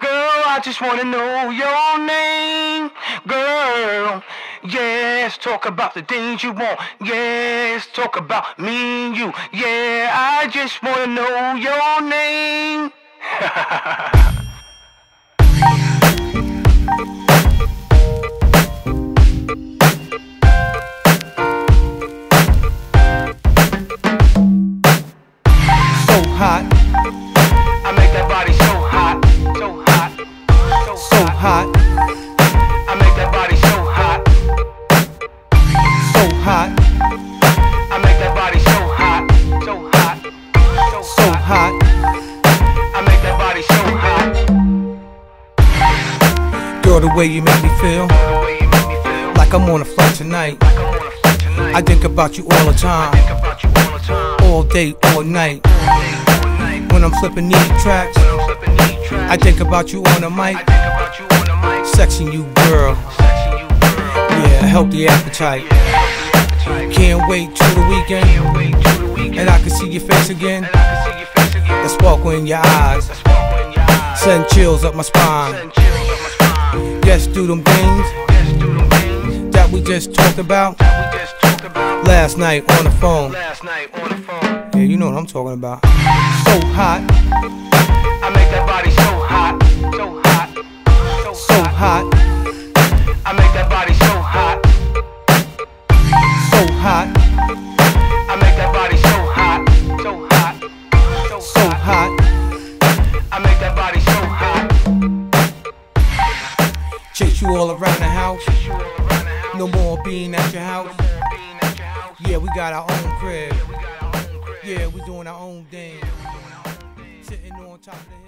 Girl, I just wanna know your name. Girl, yes, talk about the things you want. Yes, talk about me and you. Yeah, I just wanna know your name. So hot, hot, I make that body so hot, so hot, so, so hot. I make that body so hot. Girl, the way you make me feel, The way you make me feel, like I'm on a flight tonight. I'm on a flight tonight. I think about you all the time, think about you all the time, all day, all night. all day, all night. When I'm flipping these tracks, I'm flipping these tracks, I think about you on the mic, I think about you on the mic, sexing you, girl. sexing you, girl. Yeah, healthy appetite. Can't wait till the weekend, and I can see your face again. The sparkle in your eyes, send chills up my spine. Yes, do them things that we just talked about last night on the phone. Yeah, you know what I'm talking about. So hot, so hot, I make that body so hot, so hot, so, so hot. I make that body so hot. Chase you all around the house. You all around the house, No more being at your house. being at your house. Yeah, we got our own crib. We got our own crib. Yeah, we doing our own thing. Sitting on top of the hill.